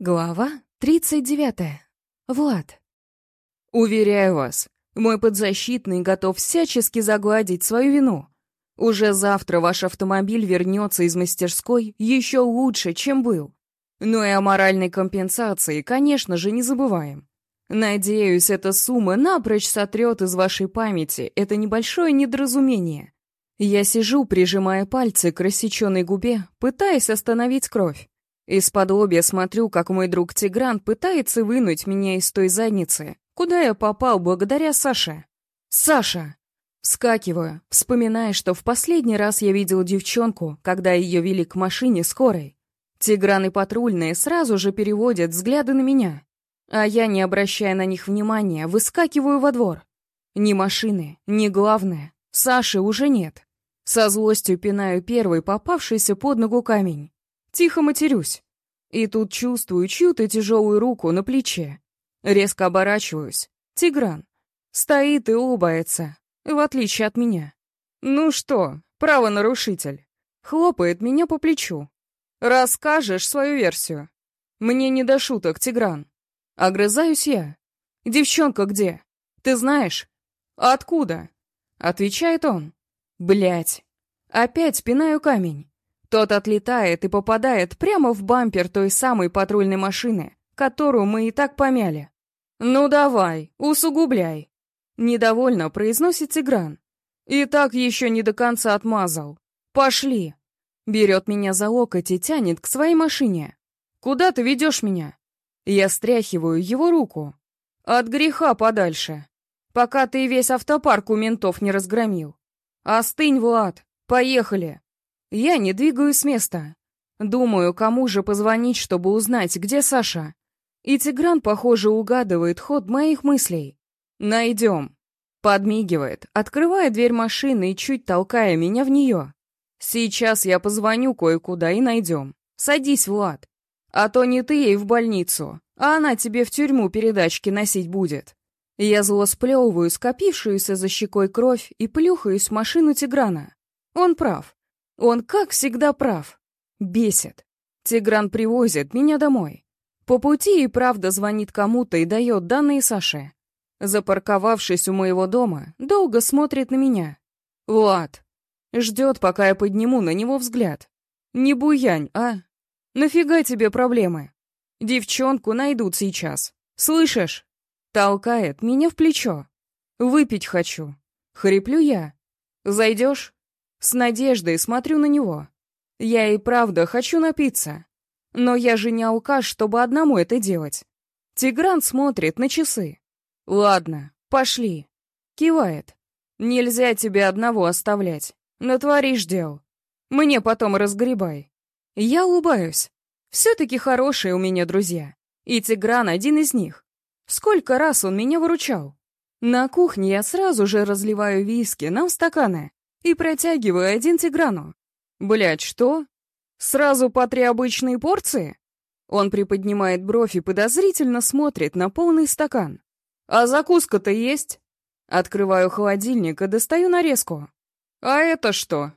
Глава 39. Влад. Уверяю вас, мой подзащитный готов всячески загладить свою вину. Уже завтра ваш автомобиль вернется из мастерской еще лучше, чем был. Но и о моральной компенсации, конечно же, не забываем. Надеюсь, эта сумма напрочь сотрет из вашей памяти это небольшое недоразумение. Я сижу, прижимая пальцы к рассеченной губе, пытаясь остановить кровь. Из-под лобья смотрю, как мой друг Тигран пытается вынуть меня из той задницы, куда я попал благодаря Саше. «Саша!» Вскакиваю, вспоминая, что в последний раз я видел девчонку, когда ее вели к машине скорой. Тигран и патрульные сразу же переводят взгляды на меня, а я, не обращая на них внимания, выскакиваю во двор. Ни машины, ни главное, Саши уже нет. Со злостью пинаю первый попавшийся под ногу камень. Тихо матерюсь. И тут чувствую чью-то тяжелую руку на плече. Резко оборачиваюсь. Тигран. Стоит и улыбается, в отличие от меня. «Ну что, правонарушитель?» Хлопает меня по плечу. «Расскажешь свою версию?» «Мне не до шуток, Тигран». Огрызаюсь я. «Девчонка где? Ты знаешь?» «Откуда?» Отвечает он. Блять. Опять пинаю камень. Тот отлетает и попадает прямо в бампер той самой патрульной машины, которую мы и так помяли. «Ну давай, усугубляй!» Недовольно произносит Тигран. И так еще не до конца отмазал. «Пошли!» Берет меня за локоть и тянет к своей машине. «Куда ты ведешь меня?» Я стряхиваю его руку. «От греха подальше. Пока ты весь автопарк у ментов не разгромил. Остынь, Влад. Поехали!» Я не двигаюсь с места. Думаю, кому же позвонить, чтобы узнать, где Саша. И Тигран, похоже, угадывает ход моих мыслей. «Найдем». Подмигивает, открывая дверь машины и чуть толкая меня в нее. «Сейчас я позвоню кое-куда и найдем. Садись, Влад. А то не ты ей в больницу, а она тебе в тюрьму передачки носить будет». Я зло сплевываю скопившуюся за щекой кровь и плюхаюсь в машину Тиграна. Он прав. Он, как всегда, прав. Бесит. Тигран привозит меня домой. По пути и правда звонит кому-то и дает данные Саше. Запарковавшись у моего дома, долго смотрит на меня. Влад. Ждет, пока я подниму на него взгляд. Не буянь, а? Нафига тебе проблемы? Девчонку найдут сейчас. Слышишь? Толкает меня в плечо. Выпить хочу. Хриплю я. Зайдешь? С надеждой смотрю на него. Я и правда хочу напиться. Но я же не алкаш, чтобы одному это делать. Тигран смотрит на часы. Ладно, пошли. Кивает. Нельзя тебя одного оставлять. Натворишь дел. Мне потом разгребай. Я улыбаюсь. Все-таки хорошие у меня друзья. И Тигран один из них. Сколько раз он меня выручал. На кухне я сразу же разливаю виски нам стаканы и протягиваю один тиграну. Блять, что? Сразу по три обычные порции? Он приподнимает бровь и подозрительно смотрит на полный стакан. А закуска-то есть? Открываю холодильник и достаю нарезку. А это что?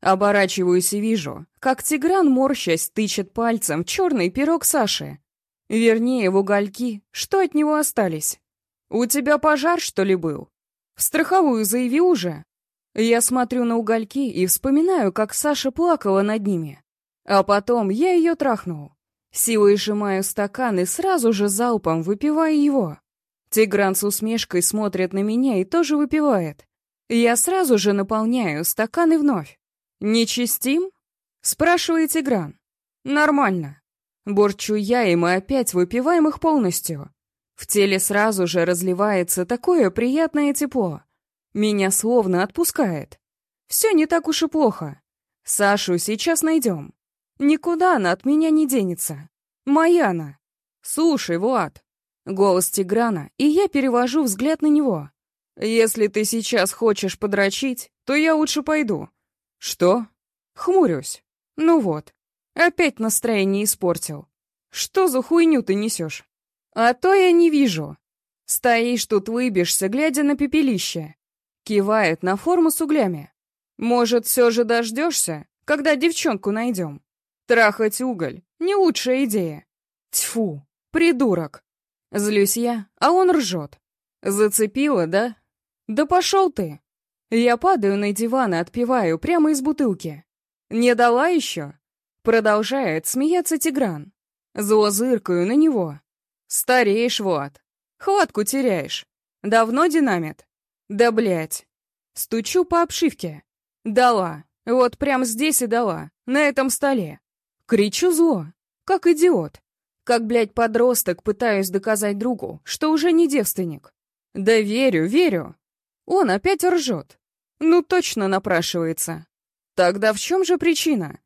Оборачиваюсь и вижу, как Тигран, морщась, тычет пальцем в черный пирог Саши. Вернее, в угольки, что от него остались. «У тебя пожар, что ли, был? В страховую заяви уже. Я смотрю на угольки и вспоминаю, как Саша плакала над ними. А потом я ее трахнул. Силой сжимаю стакан и сразу же залпом выпиваю его. Тигран с усмешкой смотрит на меня и тоже выпивает. Я сразу же наполняю стаканы вновь. «Нечистим?» — спрашивает Тигран. «Нормально». Борчу я, и мы опять выпиваем их полностью. В теле сразу же разливается такое приятное тепло. Меня словно отпускает. Все не так уж и плохо. Сашу сейчас найдем. Никуда она от меня не денется. Моя она. Слушай, Влад. Голос Тиграна, и я перевожу взгляд на него. Если ты сейчас хочешь подрочить, то я лучше пойду. Что? Хмурюсь. Ну вот. Опять настроение испортил. Что за хуйню ты несешь? А то я не вижу. Стоишь тут, выбишься, глядя на пепелище. Кивает на форму с углями. Может, все же дождешься, когда девчонку найдем? Трахать уголь — не лучшая идея. Тьфу, придурок. Злюсь я, а он ржет. Зацепила, да? Да пошел ты. Я падаю на диван и отпиваю прямо из бутылки. Не дала еще? Продолжает смеяться Тигран. Зло зыркаю на него. Стареешь, вот. Хватку теряешь. Давно динамит? Да блять. Стучу по обшивке. Дала. Вот прям здесь и дала. На этом столе. Кричу зло. Как идиот. Как, блядь, подросток пытаюсь доказать другу, что уже не девственник. Да верю, верю. Он опять ржет. Ну, точно напрашивается. Тогда в чем же причина?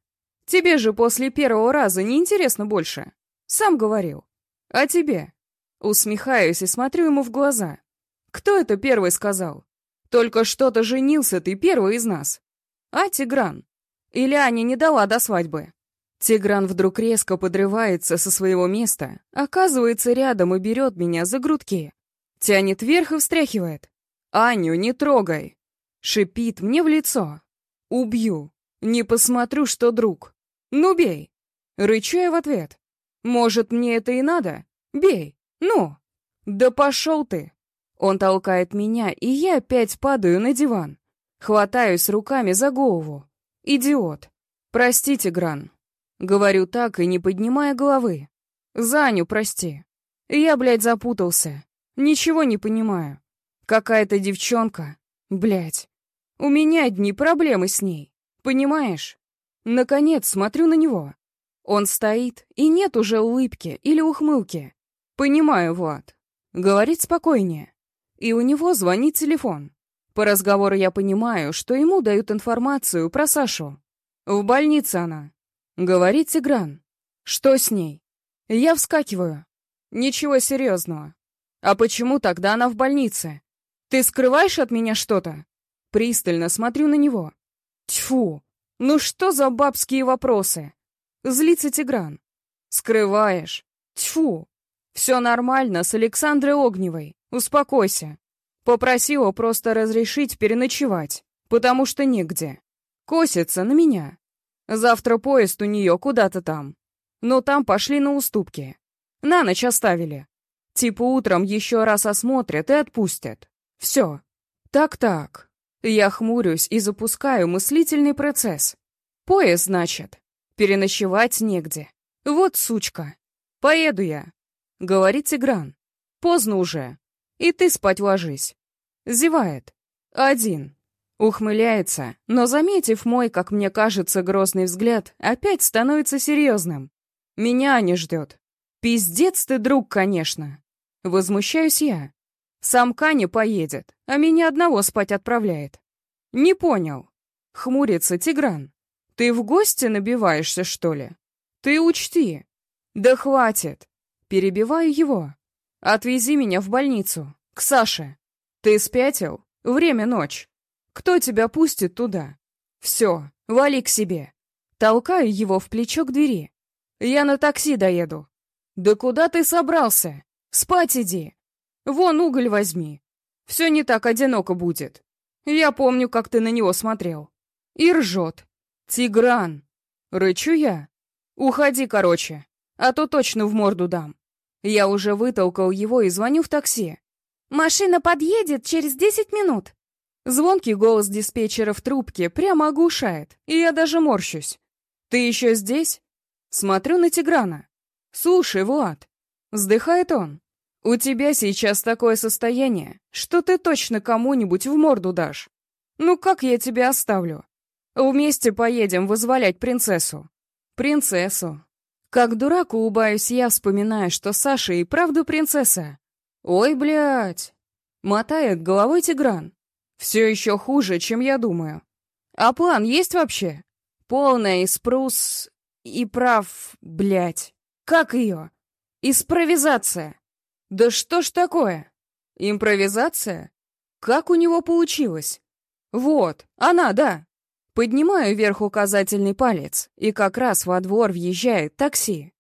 Тебе же после первого раза не интересно больше. Сам говорил. А тебе? Усмехаюсь и смотрю ему в глаза. Кто это первый сказал? Только что-то женился ты первый из нас. А, Тигран? Или Аня не дала до свадьбы? Тигран вдруг резко подрывается со своего места, оказывается рядом и берет меня за грудки. Тянет вверх и встряхивает. «Аню, не трогай!» Шипит мне в лицо. «Убью! Не посмотрю, что друг! Ну, бей!» Рычу я в ответ. «Может, мне это и надо? Бей! Ну!» «Да пошел ты!» Он толкает меня, и я опять падаю на диван. Хватаюсь руками за голову. «Идиот!» «Простите, Гран!» Говорю так и не поднимая головы. «Заню, прости!» Я, блядь, запутался. Ничего не понимаю. Какая-то девчонка. Блядь. У меня одни проблемы с ней. Понимаешь? Наконец смотрю на него. Он стоит, и нет уже улыбки или ухмылки. Понимаю, Влад. Говорит спокойнее. И у него звонит телефон. По разговору я понимаю, что ему дают информацию про Сашу. В больнице она. Говорит Тигран. Что с ней? Я вскакиваю. Ничего серьезного. А почему тогда она в больнице? Ты скрываешь от меня что-то? Пристально смотрю на него. Тьфу! Ну что за бабские вопросы? Злится Тигран. Скрываешь. Тьфу! Все нормально с Александрой Огневой. Успокойся. Попросила просто разрешить переночевать, потому что негде. Косится на меня. Завтра поезд у нее куда-то там. Но там пошли на уступки. На ночь оставили. Типа утром еще раз осмотрят и отпустят. Все. Так-так. Я хмурюсь и запускаю мыслительный процесс. Поезд, значит. Переночевать негде. Вот сучка. Поеду я. Говорит Тигран. Поздно уже. И ты спать ложись. Зевает. Один. Ухмыляется, но, заметив мой, как мне кажется, грозный взгляд, опять становится серьезным. Меня не ждет. Пиздец ты, друг, конечно. Возмущаюсь я. Сам Каня поедет, а меня одного спать отправляет. Не понял. Хмурится Тигран. Ты в гости набиваешься, что ли? Ты учти. Да хватит. Перебиваю его. Отвези меня в больницу, к Саше. Ты спятил? Время ночь. Кто тебя пустит туда? Все, вали к себе. Толкаю его в плечо к двери. Я на такси доеду. Да куда ты собрался? Спать иди. Вон уголь возьми. Все не так одиноко будет. Я помню, как ты на него смотрел. И ржет. Тигран. Рычу я. Уходи, короче, а то точно в морду дам. Я уже вытолкал его и звоню в такси. «Машина подъедет через десять минут». Звонкий голос диспетчера в трубке прямо оглушает, и я даже морщусь. «Ты еще здесь?» Смотрю на Тиграна. «Слушай, Влад, Вздыхает он. «У тебя сейчас такое состояние, что ты точно кому-нибудь в морду дашь. Ну как я тебя оставлю? Вместе поедем вызволять принцессу». «Принцессу». Как дурак улыбаюсь я, вспоминая, что Саша и правда принцесса. «Ой, блядь!» Мотает головой Тигран. «Все еще хуже, чем я думаю. А план есть вообще?» Полная испрус... и прав, блядь. Как ее? Испровизация. Да что ж такое? Импровизация? Как у него получилось? Вот, она, да. Поднимаю вверх указательный палец, и как раз во двор въезжает такси.